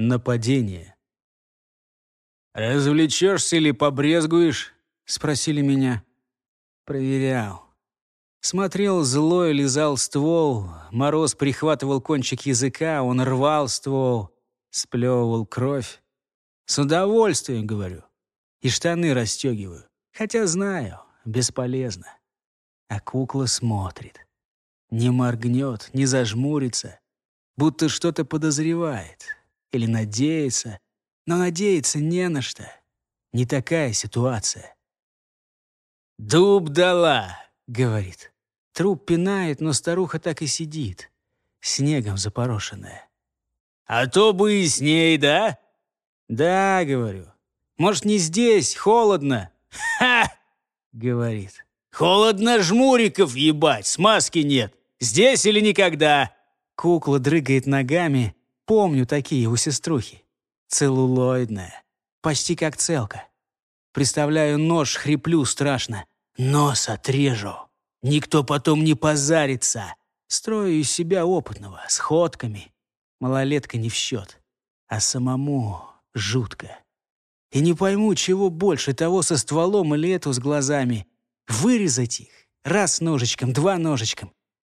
Нападение. «Развлечешься или побрезгуешь?» — спросили меня. Проверял. Смотрел злой, лизал ствол, мороз прихватывал кончик языка, он рвал ствол, сплевывал кровь. С удовольствием, говорю. И штаны расстегиваю. Хотя знаю, бесполезно. А кукла смотрит. Не моргнет, не зажмурится, будто что-то подозревает. Или надеется, но надеяться не на что. Не такая ситуация. «Дуб дала!» — говорит. Труп пинает, но старуха так и сидит, снегом запорошенная. «А то бы и с ней, да?» «Да», — говорю. «Может, не здесь, холодно?» «Ха!» — говорит. «Холодно жмуриков, ебать, смазки нет. Здесь или никогда?» Кукла дрыгает ногами. Помню такие у сеструхи. Целлулоидная. Почти как целка. Представляю нож, хриплю страшно. Нос отрежу. Никто потом не позарится. Строю из себя опытного, с ходками. Малолетка не в счет. А самому жутко. И не пойму, чего больше, того со стволом или эту с глазами. Вырезать их. Раз ножичком, два ножичком.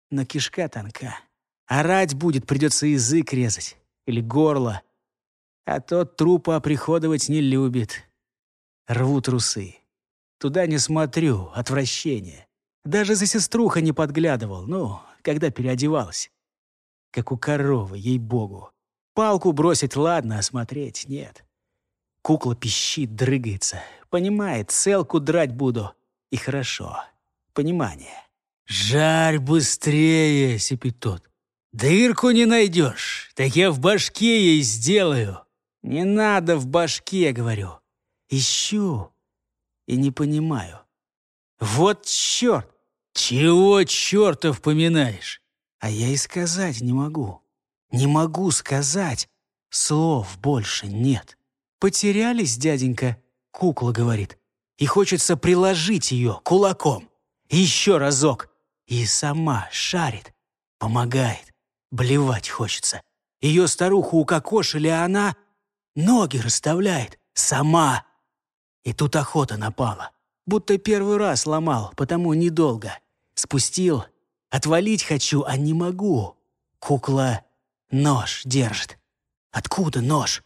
Но кишка тонка. Орать будет, придется язык резать. Или горло. А тот трупа оприходовать не любит. Рву трусы. Туда не смотрю, отвращение. Даже за сеструха не подглядывал, ну, когда переодевалась. Как у коровы, ей-богу. Палку бросить ладно, а смотреть нет. Кукла пищит, дрыгается. Понимает, целку драть буду. И хорошо. Понимание. «Жарь быстрее!» — сипит тот. «Дырку не найдешь, так я в башке ей сделаю». «Не надо в башке», — говорю. «Ищу и не понимаю». «Вот черт! Чего чертов поминаешь?» А я и сказать не могу. Не могу сказать. Слов больше нет. «Потерялись, дяденька?» — кукла говорит. И хочется приложить ее кулаком. Еще разок. И сама шарит. Помогает. Блевать хочется. Ее старуху укокошили, а она ноги расставляет. Сама. И тут охота напала. Будто первый раз ломал, потому недолго. Спустил. Отвалить хочу, а не могу. Кукла нож держит. Откуда нож?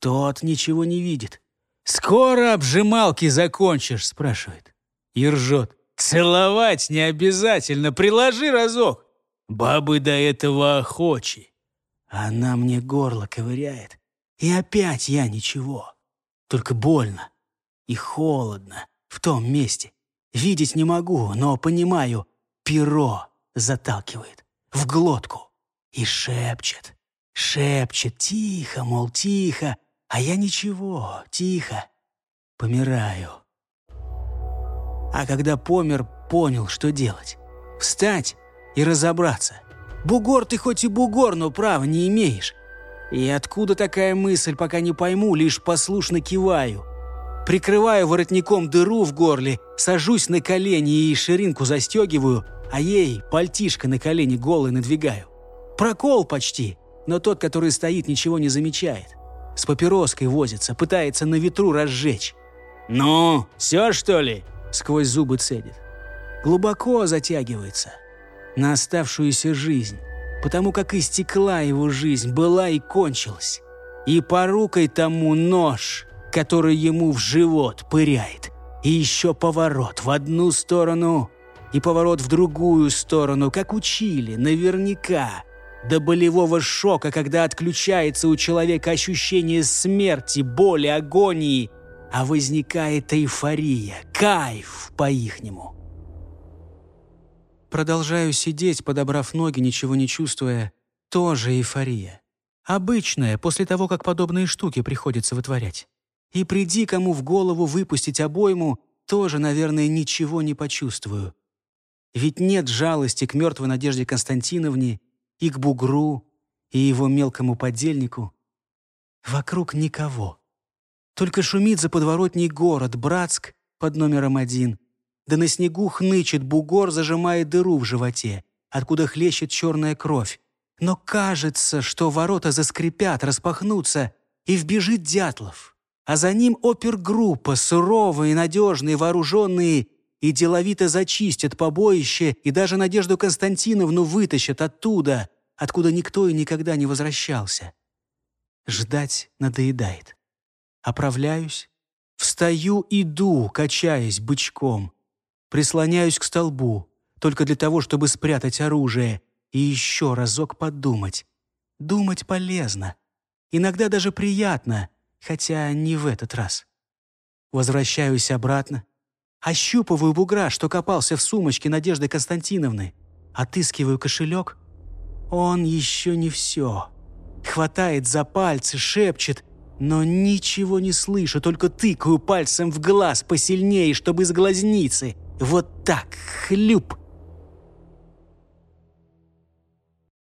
Тот ничего не видит. «Скоро обжималки закончишь?» – спрашивает. И ржет. «Целовать не обязательно, приложи разок. Бабы до этого охочи. Она мне горло ковыряет. И опять я ничего. Только больно и холодно в том месте. Видеть не могу, но понимаю, перо заталкивает в глотку и шепчет. Шепчет тихо, мол, тихо, а я ничего, тихо. Помираю. А когда помер, понял, что делать. Встать и разобраться. Бугор ты хоть и бугор, но права не имеешь. И откуда такая мысль, пока не пойму, лишь послушно киваю. Прикрываю воротником дыру в горле, сажусь на колени и ширинку застегиваю, а ей пальтишко на колени голый надвигаю. Прокол почти, но тот, который стоит, ничего не замечает. С папироской возится, пытается на ветру разжечь. «Ну, все, что ли?» — сквозь зубы цедит. Глубоко затягивается — на оставшуюся жизнь, потому как истекла его жизнь, была и кончилась. И порукой тому нож, который ему в живот пыряет. И еще поворот в одну сторону и поворот в другую сторону, как учили, наверняка. До болевого шока, когда отключается у человека ощущение смерти, боли, агонии, а возникает эйфория, кайф по-ихнему. Продолжаю сидеть, подобрав ноги, ничего не чувствуя. Тоже эйфория. Обычная, после того, как подобные штуки приходится вытворять. И приди кому в голову выпустить обойму, тоже, наверное, ничего не почувствую. Ведь нет жалости к мертвой Надежде Константиновне и к бугру, и его мелкому подельнику. Вокруг никого. Только шумит за подворотней город, Братск под номером один, да на снегу хнычет бугор, зажимая дыру в животе, откуда хлещет черная кровь. Но кажется, что ворота заскрипят, распахнутся, и вбежит Дятлов. А за ним опергруппа, суровые, надежные, вооруженные, и деловито зачистят побоище, и даже Надежду Константиновну вытащат оттуда, откуда никто и никогда не возвращался. Ждать надоедает. Оправляюсь, встаю, иду, качаясь бычком. Прислоняюсь к столбу, только для того, чтобы спрятать оружие, и еще разок подумать. Думать полезно. Иногда даже приятно, хотя не в этот раз. Возвращаюсь обратно, ощупываю бугра, что копался в сумочке Надежды Константиновны, отыскиваю кошелек. Он еще не все. Хватает за пальцы, шепчет, но ничего не слышу, только тыкаю пальцем в глаз посильнее, чтобы из глазницы. Вот так, хлюп.